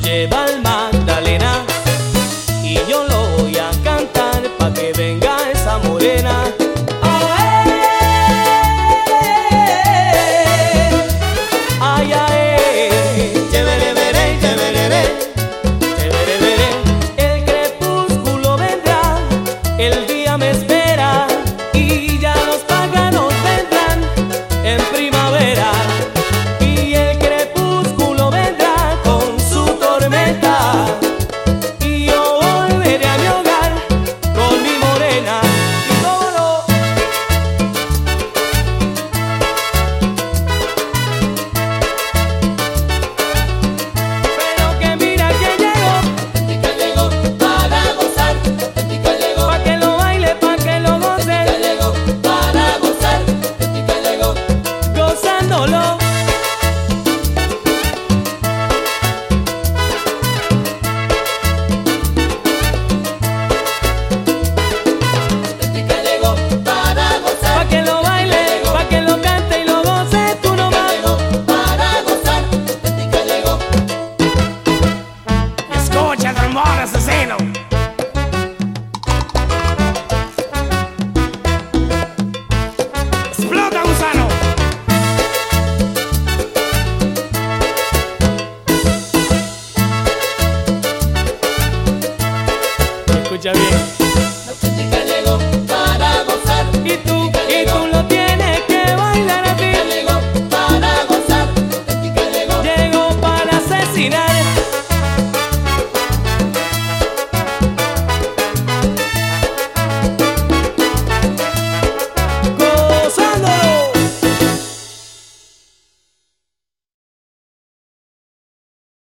lleva el Magdalena y yo lo voy a cantar pa que venga esa morena. Ay, ay, chévere, veré, chévere, chévere, veré. El crepúsculo vendrá el día. ¡No, no! escucha.